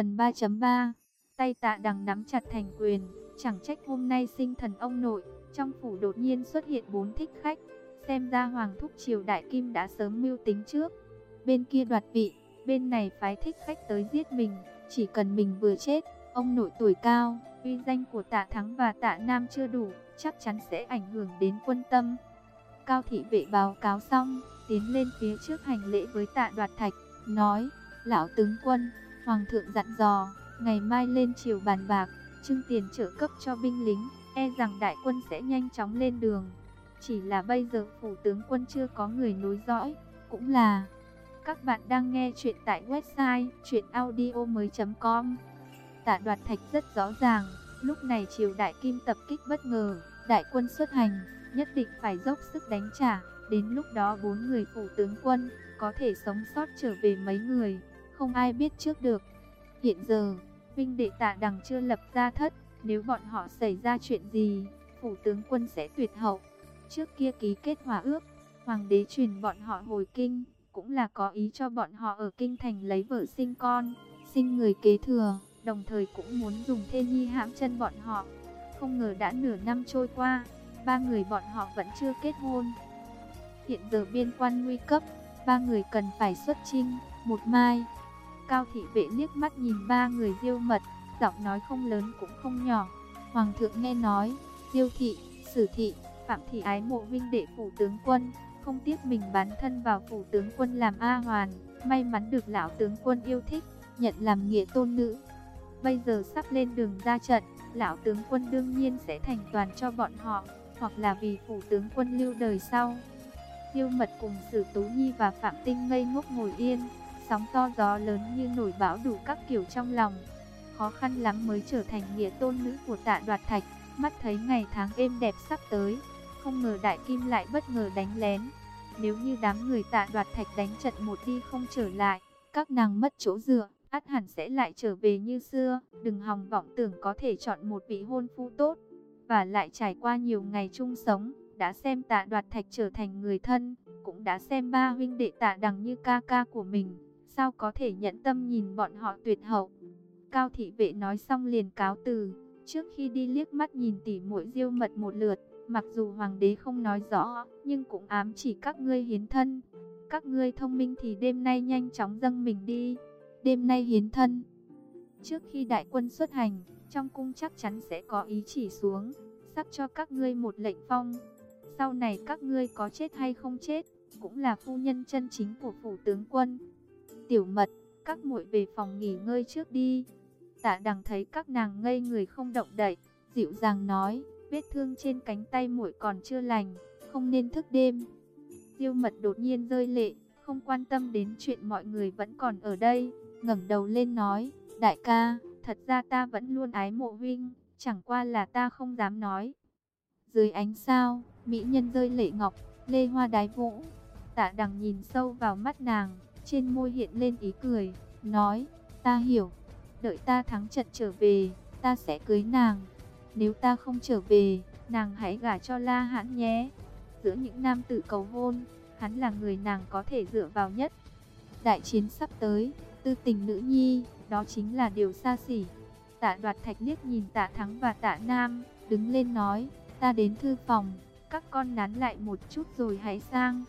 Phần 3.3 Tay tạ đằng nắm chặt thành quyền, chẳng trách hôm nay sinh thần ông nội, trong phủ đột nhiên xuất hiện bốn thích khách, xem ra Hoàng thúc triều đại kim đã sớm mưu tính trước. Bên kia đoạt vị, bên này phái thích khách tới giết mình, chỉ cần mình vừa chết, ông nội tuổi cao, uy danh của tạ thắng và tạ nam chưa đủ, chắc chắn sẽ ảnh hưởng đến quân tâm. Cao thị vệ báo cáo xong, tiến lên phía trước hành lễ với tạ đoạt thạch, nói, lão tướng quân, hoàng thượng dặn dò, ngày mai lên triều bàn bạc, trưng tiền trợ cấp cho binh lính, e rằng đại quân sẽ nhanh chóng lên đường. Chỉ là bây giờ phủ tướng quân chưa có người nối dõi, cũng là... Các bạn đang nghe chuyện tại website chuyenaudio.com Tạ đoạt thạch rất rõ ràng, lúc này triều đại kim tập kích bất ngờ, đại quân xuất hành, nhất định phải dốc sức đánh trả. Đến lúc đó bốn người phủ tướng quân, có thể sống sót trở về mấy người, không ai biết trước được. Hiện giờ, Vinh đệ tạ đằng chưa lập ra thất, nếu bọn họ xảy ra chuyện gì, phủ tướng quân sẽ tuyệt hậu. Trước kia ký kết hòa ước, hoàng đế truyền bọn họ hồi kinh, cũng là có ý cho bọn họ ở kinh thành lấy vợ sinh con, sinh người kế thừa, đồng thời cũng muốn dùng thê nhi hãm chân bọn họ. Không ngờ đã nửa năm trôi qua, ba người bọn họ vẫn chưa kết hôn. Hiện giờ biên quan nguy cấp, ba người cần phải xuất chinh, một mai. Cao thị vệ liếc mắt nhìn ba người diêu mật, giọng nói không lớn cũng không nhỏ. Hoàng thượng nghe nói, diêu thị, sử thị, phạm thị ái mộ vinh đệ phủ tướng quân, không tiếc mình bán thân vào phủ tướng quân làm A hoàn, may mắn được lão tướng quân yêu thích, nhận làm nghĩa tôn nữ. Bây giờ sắp lên đường ra trận, lão tướng quân đương nhiên sẽ thành toàn cho bọn họ, hoặc là vì phủ tướng quân lưu đời sau. Tiêu mật cùng Sử Tú Nhi và Phạm Tinh ngây ngốc ngồi yên, sóng to gió lớn như nổi bão đủ các kiểu trong lòng. Khó khăn lắm mới trở thành nghĩa tôn nữ của tạ đoạt thạch, mắt thấy ngày tháng êm đẹp sắp tới, không ngờ đại kim lại bất ngờ đánh lén. Nếu như đám người tạ đoạt thạch đánh trận một đi không trở lại, các nàng mất chỗ dựa, át hẳn sẽ lại trở về như xưa. Đừng hòng vọng tưởng có thể chọn một vị hôn phu tốt, và lại trải qua nhiều ngày chung sống, đã xem tạ đoạt thạch trở thành người thân, cũng đã xem ba huynh đệ tạ đằng như ca ca của mình, sao có thể nhận tâm nhìn bọn họ tuyệt hậu. Cao thị vệ nói xong liền cáo từ, trước khi đi liếc mắt nhìn tỉ muội diêu mật một lượt, Mặc dù hoàng đế không nói rõ, nhưng cũng ám chỉ các ngươi hiến thân. Các ngươi thông minh thì đêm nay nhanh chóng dâng mình đi. Đêm nay hiến thân. Trước khi đại quân xuất hành, trong cung chắc chắn sẽ có ý chỉ xuống, sắc cho các ngươi một lệnh phong. Sau này các ngươi có chết hay không chết, cũng là phu nhân chân chính của phủ tướng quân. Tiểu mật, các muội về phòng nghỉ ngơi trước đi. Tạ đằng thấy các nàng ngây người không động đậy, dịu dàng nói, Vết thương trên cánh tay muội còn chưa lành, không nên thức đêm. Diêu mật đột nhiên rơi lệ, không quan tâm đến chuyện mọi người vẫn còn ở đây, ngẩng đầu lên nói, đại ca, thật ra ta vẫn luôn ái mộ huynh, chẳng qua là ta không dám nói. Dưới ánh sao, mỹ nhân rơi lệ ngọc, lê hoa đái vũ, tạ đằng nhìn sâu vào mắt nàng, trên môi hiện lên ý cười, nói, ta hiểu, đợi ta thắng trận trở về, ta sẽ cưới nàng. Nếu ta không trở về, nàng hãy gả cho La Hãn nhé. Giữa những nam tử cầu hôn, hắn là người nàng có thể dựa vào nhất. Đại chiến sắp tới, tư tình nữ nhi, đó chính là điều xa xỉ. Tạ đoạt thạch liếc nhìn tạ thắng và tạ nam, đứng lên nói, ta đến thư phòng, các con nán lại một chút rồi hãy sang.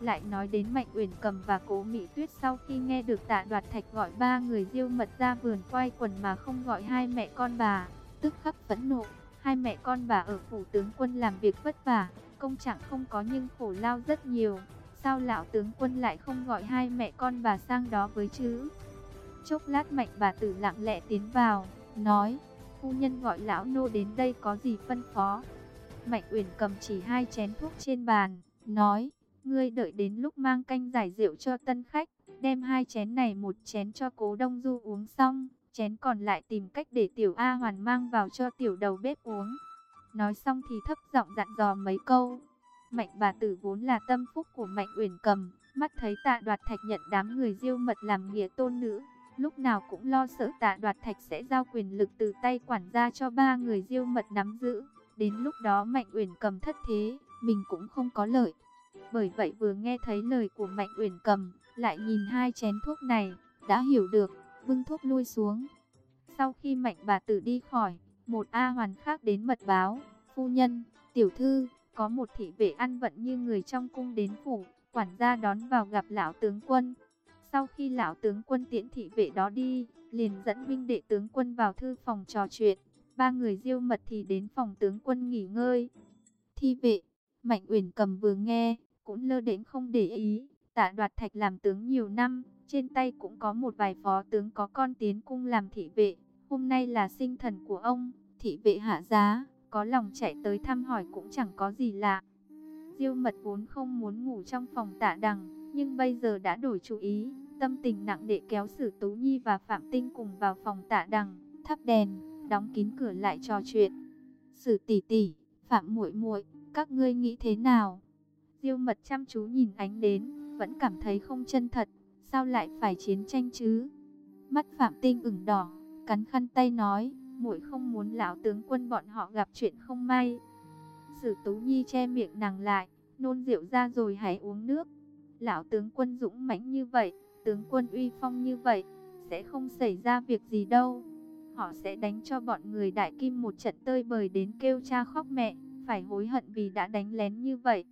Lại nói đến Mạnh Uyển Cầm và Cố Mỹ Tuyết sau khi nghe được Tạ Đoạt Thạch gọi ba người diêu mật ra vườn quay quần mà không gọi hai mẹ con bà, tức khắc phẫn nộ. Hai mẹ con bà ở phủ tướng quân làm việc vất vả, công trạng không có nhưng khổ lao rất nhiều. Sao lão tướng quân lại không gọi hai mẹ con bà sang đó với chứ? Chốc lát mạnh bà tử lặng lẽ tiến vào, nói, phu nhân gọi lão nô đến đây có gì phân phó. Mạnh Uyển cầm chỉ hai chén thuốc trên bàn, nói, ngươi đợi đến lúc mang canh giải rượu cho tân khách, đem hai chén này một chén cho cố đông du uống xong, chén còn lại tìm cách để tiểu A Hoàn mang vào cho tiểu đầu bếp uống. Nói xong thì thấp giọng dặn dò mấy câu. Mạnh bà tử vốn là tâm phúc của Mạnh Uyển Cầm, mắt thấy Tạ Đoạt Thạch nhận đám người diêu mật làm nghĩa tôn nữ, lúc nào cũng lo sợ Tạ Đoạt Thạch sẽ giao quyền lực từ tay quản gia cho ba người diêu mật nắm giữ. Đến lúc đó Mạnh Uyển Cầm thất thế, mình cũng không có lợi. Bởi vậy vừa nghe thấy lời của Mạnh Uyển Cầm, lại nhìn hai chén thuốc này, đã hiểu được bưng thuốc lui xuống. Sau khi mạnh bà tử đi khỏi, một A hoàn khác đến mật báo, phu nhân, tiểu thư, có một thị vệ ăn vận như người trong cung đến phủ, quản gia đón vào gặp lão tướng quân. Sau khi lão tướng quân tiễn thị vệ đó đi, liền dẫn binh đệ tướng quân vào thư phòng trò chuyện. Ba người diêu mật thì đến phòng tướng quân nghỉ ngơi. Thi vệ, Mạnh Uyển cầm vừa nghe, cũng lơ đến không để ý. Tạ đoạt thạch làm tướng nhiều năm, trên tay cũng có một vài phó tướng có con tiến cung làm thị vệ. Hôm nay là sinh thần của ông, thị vệ hạ giá, có lòng chạy tới thăm hỏi cũng chẳng có gì lạ. Diêu mật vốn không muốn ngủ trong phòng tạ đằng, nhưng bây giờ đã đổi chủ ý, tâm tình nặng để kéo Sử Tú Nhi và Phạm Tinh cùng vào phòng tạ đằng, thắp đèn, đóng kín cửa lại trò chuyện. Sử tỷ tỷ, Phạm muội muội, các ngươi nghĩ thế nào? Diêu mật chăm chú nhìn ánh đến, vẫn cảm thấy không chân thật, sao lại phải chiến tranh chứ? Mắt Phạm Tinh ửng đỏ, cắn khăn tay nói, muội không muốn lão tướng quân bọn họ gặp chuyện không may. Sử Tú Nhi che miệng nàng lại, nôn rượu ra rồi hãy uống nước. Lão tướng quân dũng mãnh như vậy, tướng quân uy phong như vậy, sẽ không xảy ra việc gì đâu. Họ sẽ đánh cho bọn người đại kim một trận tơi bời đến kêu cha khóc mẹ, phải hối hận vì đã đánh lén như vậy.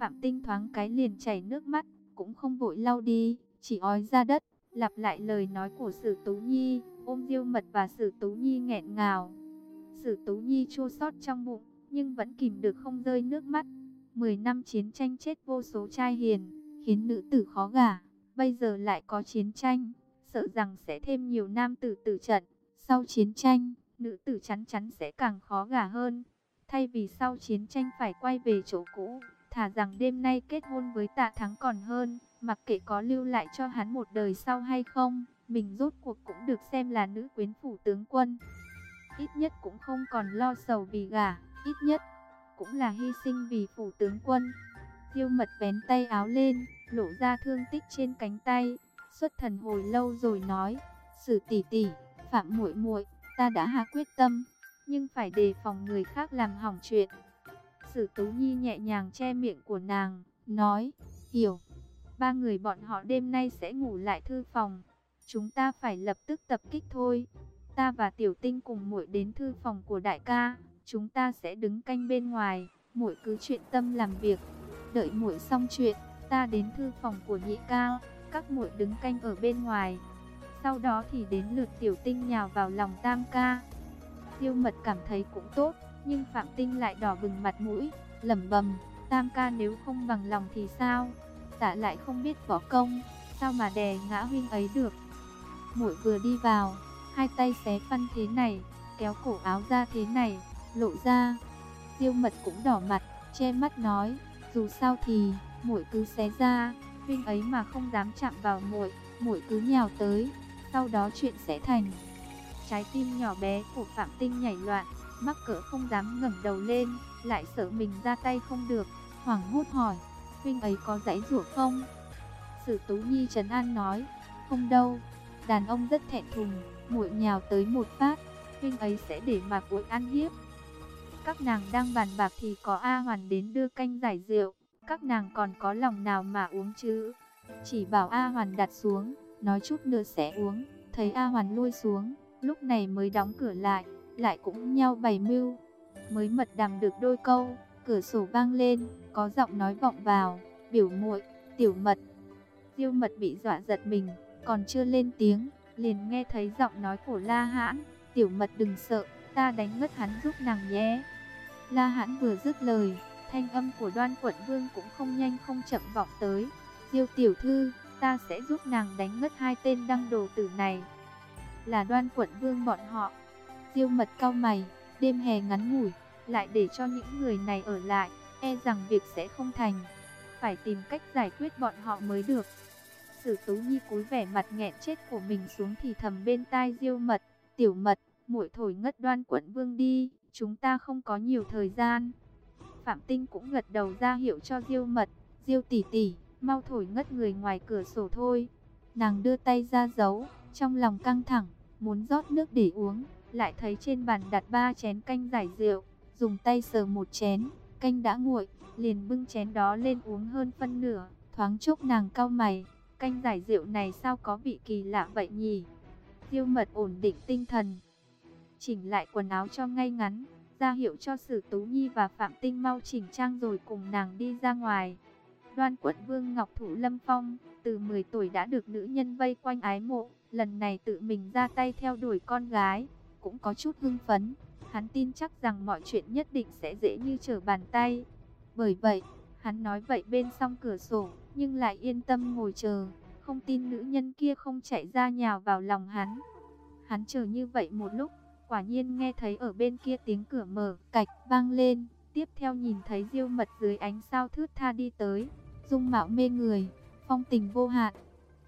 Phạm Tinh thoáng cái liền chảy nước mắt, cũng không vội lau đi, chỉ ói ra đất, lặp lại lời nói của Sử Tú Nhi, ôm Diêu Mật và Sử Tú Nhi nghẹn ngào. Sử Tú Nhi chua xót trong bụng, nhưng vẫn kìm được không rơi nước mắt. Mười năm chiến tranh chết vô số trai hiền, khiến nữ tử khó gả, bây giờ lại có chiến tranh, sợ rằng sẽ thêm nhiều nam tử tử trận. Sau chiến tranh, nữ tử chắn chắn sẽ càng khó gả hơn. Thay vì sau chiến tranh phải quay về chỗ cũ, thả rằng đêm nay kết hôn với tạ thắng còn hơn, mặc kệ có lưu lại cho hắn một đời sau hay không, mình rốt cuộc cũng được xem là nữ quyến phủ tướng quân. Ít nhất cũng không còn lo sầu vì gả, ít nhất cũng là hy sinh vì phủ tướng quân. Diêu mật vén tay áo lên, lộ ra thương tích trên cánh tay, xuất thần hồi lâu rồi nói, sử tỷ tỷ, phạm muội muội, ta đã hạ quyết tâm, nhưng phải đề phòng người khác làm hỏng chuyện. Sử Tú Nhi nhẹ nhàng che miệng của nàng, nói, hiểu. Ba người bọn họ đêm nay sẽ ngủ lại thư phòng. Chúng ta phải lập tức tập kích thôi. Ta và Tiểu Tinh cùng muội đến thư phòng của đại ca. Chúng ta sẽ đứng canh bên ngoài. Muội cứ chuyện tâm làm việc. Đợi muội xong chuyện, ta đến thư phòng của nhị ca. Các muội đứng canh ở bên ngoài. Sau đó thì đến lượt Tiểu Tinh nhào vào lòng tam ca. Tiêu mật cảm thấy cũng tốt, nhưng Phạm Tinh lại đỏ bừng mặt mũi, lẩm bẩm, tam ca nếu không bằng lòng thì sao? Tạ lại không biết võ công, sao mà đè ngã huynh ấy được? Muội vừa đi vào, hai tay xé phân thế này, kéo cổ áo ra thế này, lộ ra. Tiêu mật cũng đỏ mặt, che mắt nói, dù sao thì, muội cứ xé ra, huynh ấy mà không dám chạm vào muội, muội cứ nhào tới, sau đó chuyện sẽ thành. Trái tim nhỏ bé của Phạm Tinh nhảy loạn, mắc cỡ không dám ngẩng đầu lên, lại sợ mình ra tay không được, hoảng hốt hỏi, huynh ấy có dãy rủa không? Sử Tú Nhi trấn an nói, không đâu, đàn ông rất thẹn thùng, muội nhào tới một phát, huynh ấy sẽ để mà cuội ăn hiếp. Các nàng đang bàn bạc thì có A Hoàn đến đưa canh giải rượu, các nàng còn có lòng nào mà uống chứ? Chỉ bảo A Hoàn đặt xuống, nói chút nữa sẽ uống, thấy A Hoàn lui xuống, lúc này mới đóng cửa lại lại cũng nhau bày mưu. Mới mật đàm được đôi câu, cửa sổ vang lên, có giọng nói vọng vào, biểu muội, tiểu mật. Diêu mật bị dọa giật mình, còn chưa lên tiếng, liền nghe thấy giọng nói của La Hãn, tiểu mật đừng sợ, ta đánh ngất hắn giúp nàng nhé. La Hãn vừa dứt lời, thanh âm của đoan quận vương cũng không nhanh không chậm vọng tới. Diêu tiểu thư, ta sẽ giúp nàng đánh ngất hai tên đăng đồ tử này. Là đoan quận vương bọn họ, Diêu mật cao mày, đêm hè ngắn ngủi, lại để cho những người này ở lại, e rằng việc sẽ không thành. Phải tìm cách giải quyết bọn họ mới được. Sử Tú Nhi cúi vẻ mặt nghẹn chết của mình xuống thì thầm bên tai Diêu mật, tiểu mật, muội thổi ngất đoan quận vương đi, chúng ta không có nhiều thời gian. Phạm Tinh cũng gật đầu ra hiệu cho Diêu mật, Diêu tỷ tỷ, mau thổi ngất người ngoài cửa sổ thôi. Nàng đưa tay ra giấu, trong lòng căng thẳng, muốn rót nước để uống, lại thấy trên bàn đặt ba chén canh giải rượu, dùng tay sờ một chén, canh đã nguội, liền bưng chén đó lên uống hơn phân nửa, thoáng chốc nàng cau mày, canh giải rượu này sao có vị kỳ lạ vậy nhỉ? Diêu mật ổn định tinh thần, chỉnh lại quần áo cho ngay ngắn, ra hiệu cho Sử Tú Nhi và Phạm Tinh mau chỉnh trang rồi cùng nàng đi ra ngoài. Đoan quận Vương Ngọc Thủ Lâm Phong, từ 10 tuổi đã được nữ nhân vây quanh ái mộ, lần này tự mình ra tay theo đuổi con gái, cũng có chút hưng phấn. Hắn tin chắc rằng mọi chuyện nhất định sẽ dễ như trở bàn tay. Bởi vậy, hắn nói vậy bên song cửa sổ, nhưng lại yên tâm ngồi chờ, không tin nữ nhân kia không chạy ra nhào vào lòng hắn. Hắn chờ như vậy một lúc, quả nhiên nghe thấy ở bên kia tiếng cửa mở, cạch vang lên, tiếp theo nhìn thấy Diêu Mật dưới ánh sao thướt tha đi tới, dung mạo mê người, phong tình vô hạn.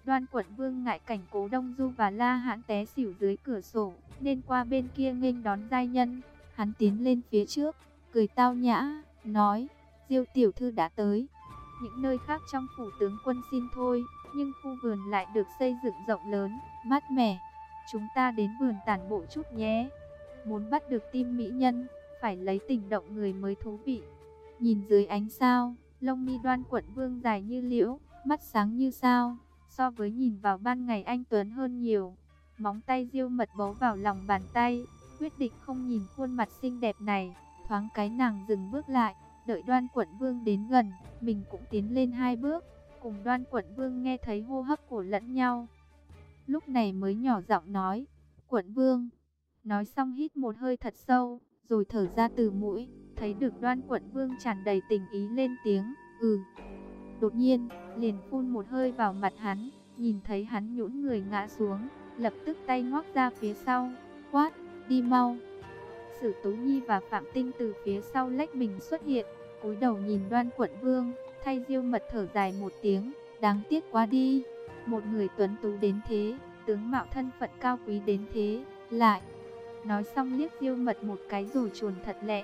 Đoan quận vương ngại cảnh cố đông du và la hãn té xỉu dưới cửa sổ, nên qua bên kia nghênh đón giai nhân. Hắn tiến lên phía trước, cười tao nhã, nói, diêu tiểu thư đã tới. Những nơi khác trong phủ tướng quân xin thôi, nhưng khu vườn lại được xây dựng rộng lớn, mát mẻ. Chúng ta đến vườn tản bộ chút nhé. Muốn bắt được tim mỹ nhân, phải lấy tình động người mới thú vị. Nhìn dưới ánh sao, lông mi đoan quận vương dài như liễu, mắt sáng như sao, so với nhìn vào ban ngày anh Tuấn hơn nhiều. Móng tay diêu mật bấu vào lòng bàn tay, quyết định không nhìn khuôn mặt xinh đẹp này, thoáng cái nàng dừng bước lại, đợi đoan quận vương đến gần, mình cũng tiến lên hai bước, cùng đoan quận vương nghe thấy hô hấp của lẫn nhau. Lúc này mới nhỏ giọng nói, quận vương, nói xong hít một hơi thật sâu, rồi thở ra từ mũi, thấy được đoan quận vương tràn đầy tình ý lên tiếng, ừ. Đột nhiên, liền phun một hơi vào mặt hắn, nhìn thấy hắn nhũn người ngã xuống, lập tức tay ngoắc ra phía sau, quát, đi mau. Sử Tú Nhi và Phạm Tinh từ phía sau lách mình xuất hiện, cúi đầu nhìn đoan quận vương, thay diêu mật thở dài một tiếng, đáng tiếc quá đi. Một người tuấn tú đến thế, tướng mạo thân phận cao quý đến thế, lại. Nói xong liếc diêu mật một cái rồi chuồn thật lẹ.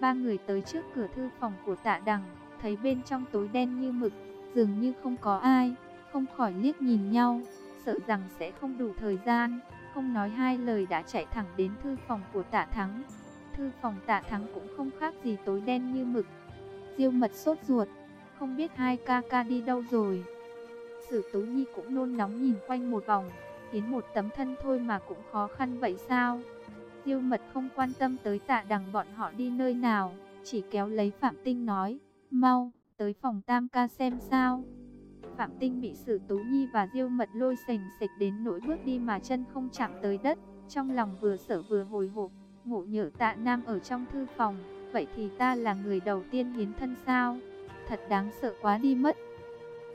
Ba người tới trước cửa thư phòng của tạ đằng, thấy bên trong tối đen như mực, dường như không có ai, không khỏi liếc nhìn nhau, sợ rằng sẽ không đủ thời gian, không nói hai lời đã chạy thẳng đến thư phòng của tạ thắng. Thư phòng tạ thắng cũng không khác gì tối đen như mực. Diêu mật sốt ruột, không biết hai ca ca đi đâu rồi. Sử Tú Nhi cũng nôn nóng nhìn quanh một vòng, hiến một tấm thân thôi mà cũng khó khăn vậy sao? Diêu mật không quan tâm tới tạ đằng bọn họ đi nơi nào, chỉ kéo lấy Phạm Tinh nói, mau, tới phòng tam ca xem sao. Phạm Tinh bị Sử Tú Nhi và Diêu Mật lôi sành sạch đến nỗi bước đi mà chân không chạm tới đất, trong lòng vừa sợ vừa hồi hộp, ngộ nhỡ tạ nam ở trong thư phòng, vậy thì ta là người đầu tiên hiến thân sao? Thật đáng sợ quá đi mất.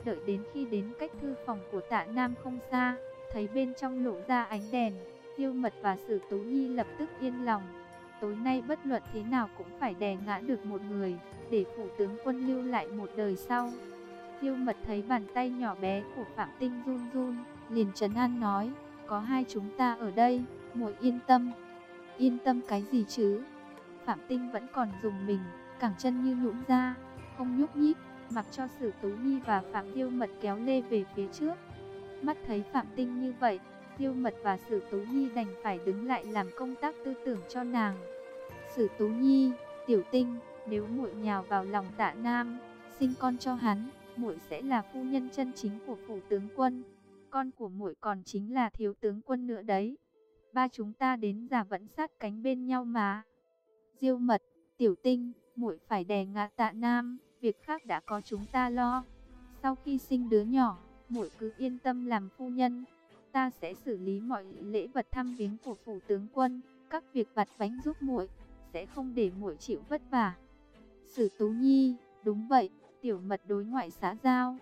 Đợi đến khi đến cách thư phòng của tạ nam không xa, thấy bên trong lộ ra ánh đèn, Diêu Mật và Sử Tú Nhi lập tức yên lòng. Tối nay bất luận thế nào cũng phải đè ngã được một người, để phủ tướng quân lưu lại một đời sau. Diêu Mật thấy bàn tay nhỏ bé của Phạm Tinh run run, liền trấn an nói, có hai chúng ta ở đây, muội yên tâm. Yên tâm cái gì chứ? Phạm Tinh vẫn còn dùng mình, cẳng chân như nhũn ra, không nhúc nhích, mặc cho Sử Tú Nhi và Phạm Diêu Mật kéo lê về phía trước. Mắt thấy Phạm Tinh như vậy, Diêu Mật và Sử Tú Nhi đành phải đứng lại làm công tác tư tưởng cho nàng. Sử Tú Nhi, Tiểu Tinh, nếu muội nhào vào lòng Tạ Nam, sinh con cho hắn, muội sẽ là phu nhân chân chính của phủ tướng quân. Con của muội còn chính là thiếu tướng quân nữa đấy. Ba chúng ta đến già vẫn sát cánh bên nhau mà. Diêu Mật, Tiểu Tinh, muội phải đè ngã Tạ Nam, việc khác đã có chúng ta lo. Sau khi sinh đứa nhỏ, muội cứ yên tâm làm phu nhân. Ta sẽ xử lý mọi lễ vật thăm viếng của phủ tướng quân, các việc vặt vánh giúp muội, sẽ không để muội chịu vất vả. Sử Tú Nhi, đúng vậy, tiểu mật đối ngoại xã giao,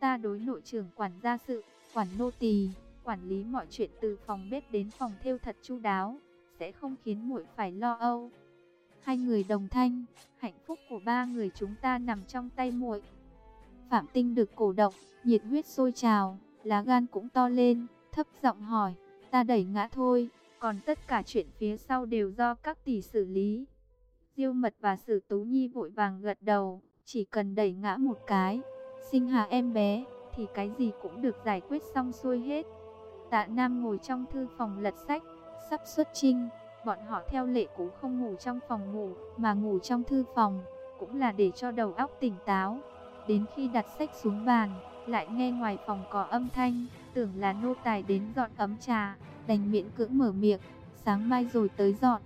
ta đối nội trưởng quản gia sự, quản nô tỳ, quản lý mọi chuyện từ phòng bếp đến phòng thêu thật chu đáo, sẽ không khiến muội phải lo âu. Hai người đồng thanh, hạnh phúc của ba người chúng ta nằm trong tay muội. Phạm Tinh được cổ động, nhiệt huyết sôi trào, lá gan cũng to lên, thấp giọng hỏi, ta đẩy ngã thôi, còn tất cả chuyện phía sau đều do các tỷ xử lý. Diêu Mật và Sử Tú Nhi vội vàng gật đầu, chỉ cần đẩy ngã một cái, sinh hạ em bé, thì cái gì cũng được giải quyết xong xuôi hết. Tạ Nam ngồi trong thư phòng lật sách, sắp xuất trinh, bọn họ theo lệ cũ không ngủ trong phòng ngủ, mà ngủ trong thư phòng, cũng là để cho đầu óc tỉnh táo. Đến khi đặt sách xuống bàn, lại nghe ngoài phòng có âm thanh, tưởng là nô tài đến dọn ấm trà, đành miễn cưỡng mở miệng, sáng mai rồi tới dọn.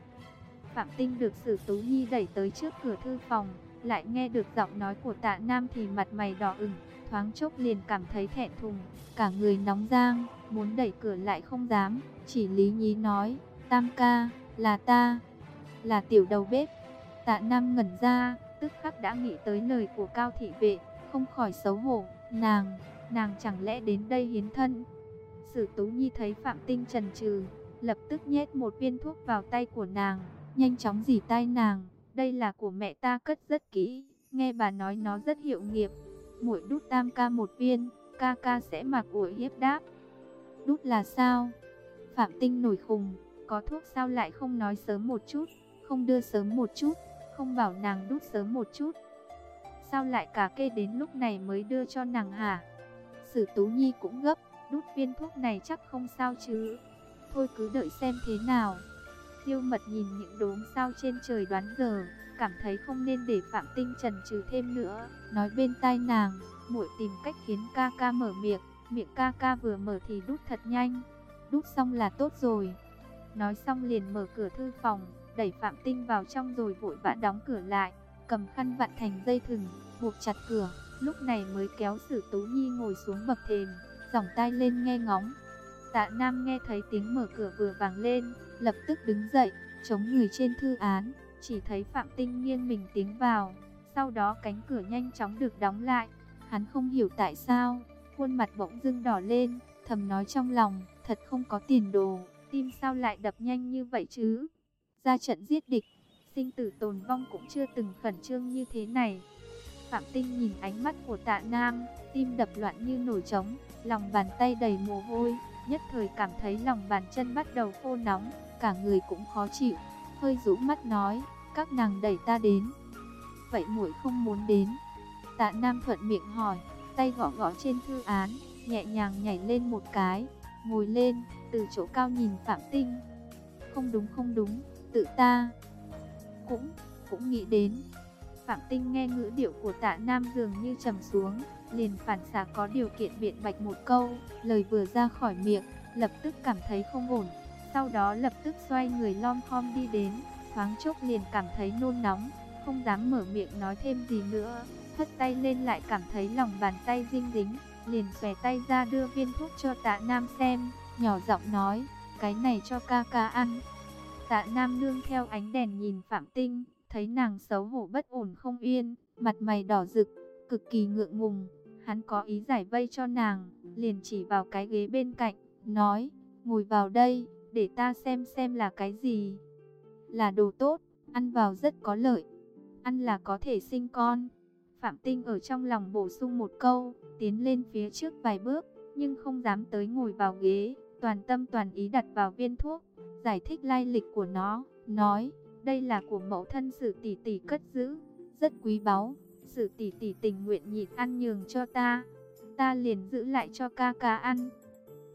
Phạm Tinh được Sử Tú Nhi đẩy tới trước cửa thư phòng, lại nghe được giọng nói của tạ Nam thì mặt mày đỏ ửng, thoáng chốc liền cảm thấy thẹn thùng, cả người nóng giang, muốn đẩy cửa lại không dám, chỉ lý nhí nói, Tam ca, là ta, là tiểu đầu bếp. Tạ Nam ngẩn ra, tức khắc đã nghĩ tới lời của Cao Thị Vệ, không khỏi xấu hổ, nàng, nàng chẳng lẽ đến đây hiến thân. Sử Tú Nhi thấy Phạm Tinh trần trừ, lập tức nhét một viên thuốc vào tay của nàng, nhanh chóng dì tay nàng, đây là của mẹ ta cất rất kỹ, nghe bà nói nó rất hiệu nghiệp. Muội đút tam ca một viên, ca ca sẽ mặc ủi hiếp đáp. Đút là sao? Phạm Tinh nổi khùng, có thuốc sao lại không nói sớm một chút, không đưa sớm một chút, không bảo nàng đút sớm một chút. Sao lại cả kê đến lúc này mới đưa cho nàng hả? Sử Tú Nhi cũng gấp, đút viên thuốc này chắc không sao chứ. Thôi cứ đợi xem thế nào. Tiêu mật nhìn những đốm sao trên trời đoán giờ, cảm thấy không nên để Phạm Tinh trần trừ thêm nữa. Nói bên tai nàng, muội tìm cách khiến ca ca mở miệng, miệng ca ca vừa mở thì đút thật nhanh. Đút xong là tốt rồi. Nói xong liền mở cửa thư phòng, đẩy Phạm Tinh vào trong rồi vội vã đóng cửa lại, cầm khăn vặn thành dây thừng, buộc chặt cửa, lúc này mới kéo Sử Tú Nhi ngồi xuống bậc thềm, giỏng tai lên nghe ngóng. Tạ Nam nghe thấy tiếng mở cửa vừa vang lên, lập tức đứng dậy, chống người trên thư án, chỉ thấy Phạm Tinh nghiêng mình tiến vào, sau đó cánh cửa nhanh chóng được đóng lại. Hắn không hiểu tại sao, khuôn mặt bỗng dưng đỏ lên, thầm nói trong lòng, thật không có tiền đồ, tim sao lại đập nhanh như vậy chứ? Ra trận giết địch, sinh tử tồn vong cũng chưa từng khẩn trương như thế này. Phạm Tinh nhìn ánh mắt của tạ Nam, tim đập loạn như nổi trống, lòng bàn tay đầy mồ hôi, nhất thời cảm thấy lòng bàn chân bắt đầu khô nóng, cả người cũng khó chịu, hơi rũ mắt nói, các nàng đẩy ta đến. Vậy muội không muốn đến. Tạ Nam thuận miệng hỏi, tay gõ gõ trên thư án, nhẹ nhàng nhảy lên một cái, ngồi lên, từ chỗ cao nhìn Phạm Tinh. Không đúng không đúng, tự ta cũng cũng nghĩ đến. Phạm Tinh nghe ngữ điệu của Tạ Nam dường như trầm xuống, liền phản xạ có điều kiện biện bạch một câu, lời vừa ra khỏi miệng, lập tức cảm thấy không ổn, sau đó lập tức xoay người lom khom đi đến, thoáng chốc liền cảm thấy nôn nóng, không dám mở miệng nói thêm gì nữa, hất tay lên lại cảm thấy lòng bàn tay dinh dính, liền xòe tay ra đưa viên thuốc cho tạ Nam xem, nhỏ giọng nói, cái này cho ca ca ăn. Tạ Nam nương theo ánh đèn nhìn Phạm Tinh, thấy nàng xấu hổ bất ổn không yên, mặt mày đỏ rực, cực kỳ ngượng ngùng, Hắn có ý giải vây cho nàng, liền chỉ vào cái ghế bên cạnh, nói, ngồi vào đây, để ta xem xem là cái gì. Là đồ tốt, ăn vào rất có lợi, ăn là có thể sinh con. Phạm Tinh ở trong lòng bổ sung một câu, tiến lên phía trước vài bước, nhưng không dám tới ngồi vào ghế, toàn tâm toàn ý đặt vào viên thuốc, giải thích lai lịch của nó, nói, đây là của mẫu thân sử tỷ tỷ cất giữ, rất quý báu, Sử tỷ tỷ tình nguyện nhịn ăn nhường cho ta, ta liền giữ lại cho ca ca ăn.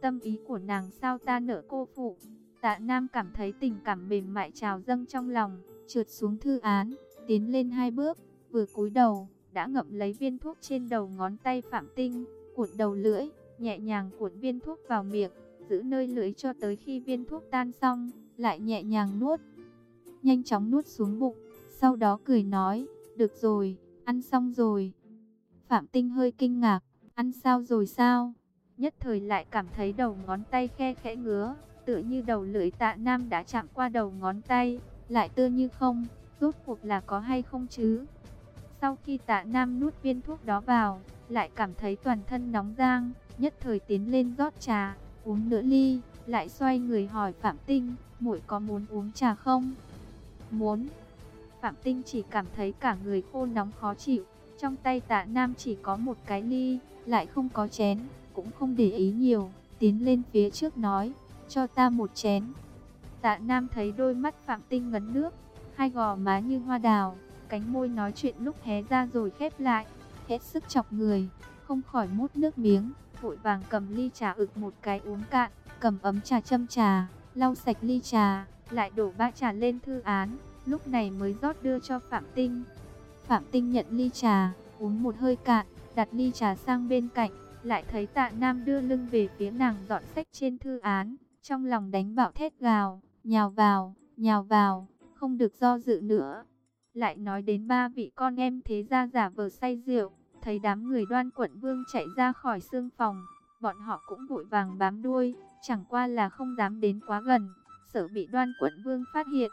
Tâm ý của nàng sao ta nợ cô phụ. Tạ Nam cảm thấy tình cảm mềm mại trào dâng trong lòng, trượt xuống thư án, tiến lên hai bước, vừa cúi đầu, đã ngậm lấy viên thuốc trên đầu ngón tay Phạm Tinh, cuộn đầu lưỡi, nhẹ nhàng cuộn viên thuốc vào miệng, giữ nơi lưỡi cho tới khi viên thuốc tan xong, lại nhẹ nhàng nuốt. Nhanh chóng nuốt xuống bụng, sau đó cười nói, được rồi, Ăn xong rồi. Phạm Tinh hơi kinh ngạc. Ăn sao rồi sao? Nhất thời lại cảm thấy đầu ngón tay khe khẽ ngứa. Tựa như đầu lưỡi tạ nam đã chạm qua đầu ngón tay. Lại tựa như không. Rốt cuộc là có hay không chứ? Sau khi tạ nam nuốt viên thuốc đó vào. Lại cảm thấy toàn thân nóng rang. Nhất thời tiến lên rót trà. Uống nửa ly. Lại xoay người hỏi Phạm Tinh. muội có muốn uống trà không? Muốn. Phạm Tinh chỉ cảm thấy cả người khô nóng khó chịu. Trong tay tạ Nam chỉ có một cái ly, lại không có chén, cũng không để ý nhiều. Tiến lên phía trước nói, cho ta một chén. Tạ Nam thấy đôi mắt Phạm Tinh ngấn nước, hai gò má như hoa đào, cánh môi nói chuyện lúc hé ra rồi khép lại, hết sức chọc người, không khỏi mút nước miếng, vội vàng cầm ly trà ực một cái uống cạn, cầm ấm trà châm trà, lau sạch ly trà, lại đổ ba trà lên thư án, lúc này mới rót đưa cho Phạm Tinh. Phạm Tinh nhận ly trà, uống một hơi cạn, đặt ly trà sang bên cạnh, lại thấy tạ Nam đưa lưng về phía nàng dọn sách trên thư án, trong lòng đánh bạo thét gào, nhào vào, nhào vào, không được do dự nữa. Lại nói đến ba vị con em thế gia giả vờ say rượu, thấy đám người đoan quận vương chạy ra khỏi xương phòng, bọn họ cũng vội vàng bám đuôi, chẳng qua là không dám đến quá gần, sợ bị đoan quận vương phát hiện.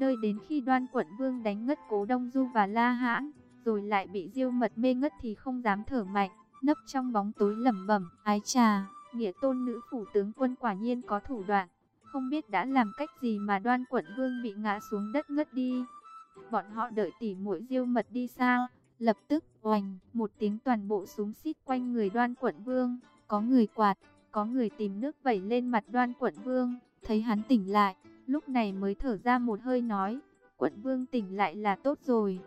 Đợi đến khi đoan quận vương đánh ngất cố Đông Du và La Hãn, rồi lại bị diêu mật mê ngất thì không dám thở mạnh, nấp trong bóng tối lẩm bẩm, ái trà, nghĩa tôn nữ phủ tướng quân quả nhiên có thủ đoạn, không biết đã làm cách gì mà đoan quận vương bị ngã xuống đất ngất đi. Bọn họ đợi tỉ muội diêu mật đi sao, lập tức oành một tiếng toàn bộ súng xít quanh người đoan quận vương, có người quạt, có người tìm nước vẩy lên mặt đoan quận vương, thấy hắn tỉnh lại, lúc này mới thở ra một hơi nói, quận vương tỉnh lại là tốt rồi.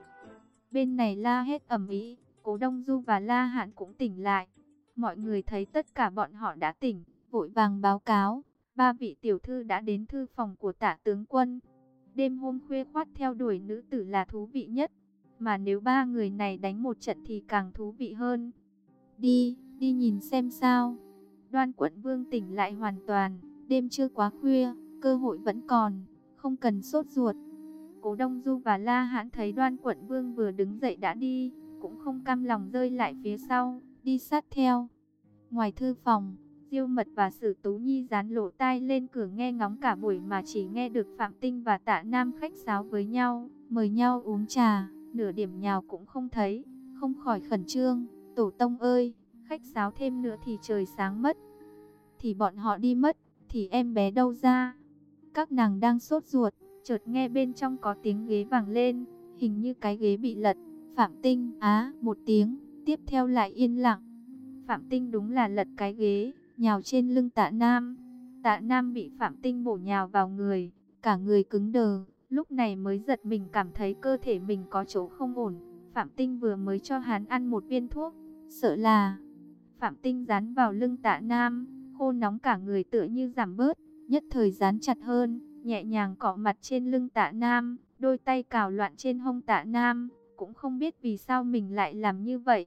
Bên này la hết ẩm ý, cố Đông Du và La Hạn cũng tỉnh lại. Mọi người thấy tất cả bọn họ đã tỉnh, vội vàng báo cáo, ba vị tiểu thư đã đến thư phòng của tả tướng quân. Đêm hôm khuya khoát theo đuổi nữ tử là thú vị nhất, mà nếu ba người này đánh một trận thì càng thú vị hơn. Đi, đi nhìn xem sao. Đoan quận vương tỉnh lại hoàn toàn, đêm chưa quá khuya, cơ hội vẫn còn, không cần sốt ruột. Cố Đông Du và La Hãn thấy đoan quận vương vừa đứng dậy đã đi, cũng không cam lòng rơi lại phía sau, đi sát theo. Ngoài thư phòng, Diêu Mật và Sử Tú Nhi dán lỗ tai lên cửa nghe ngóng cả buổi mà chỉ nghe được Phạm Tinh và Tạ Nam khách sáo với nhau, mời nhau uống trà, nửa điểm nhào cũng không thấy, không khỏi khẩn trương, tổ tông ơi, khách sáo thêm nữa thì trời sáng mất. Thì bọn họ đi mất, thì em bé đâu ra? Các nàng đang sốt ruột, chợt nghe bên trong có tiếng ghế vàng lên, hình như cái ghế bị lật. Phạm Tinh á một tiếng, tiếp theo lại yên lặng. Phạm Tinh đúng là lật cái ghế, nhào trên lưng tạ Nam. Tạ Nam bị Phạm Tinh bổ nhào vào người, cả người cứng đờ, lúc này mới giật mình cảm thấy cơ thể mình có chỗ không ổn. Phạm Tinh vừa mới cho hắn ăn một viên thuốc, sợ là... Phạm Tinh dán vào lưng tạ Nam, khô nóng cả người tựa như giảm bớt, nhất thời dán chặt hơn, nhẹ nhàng cọ mặt trên lưng tạ Nam, đôi tay cào loạn trên hông tạ Nam, cũng không biết vì sao mình lại làm như vậy.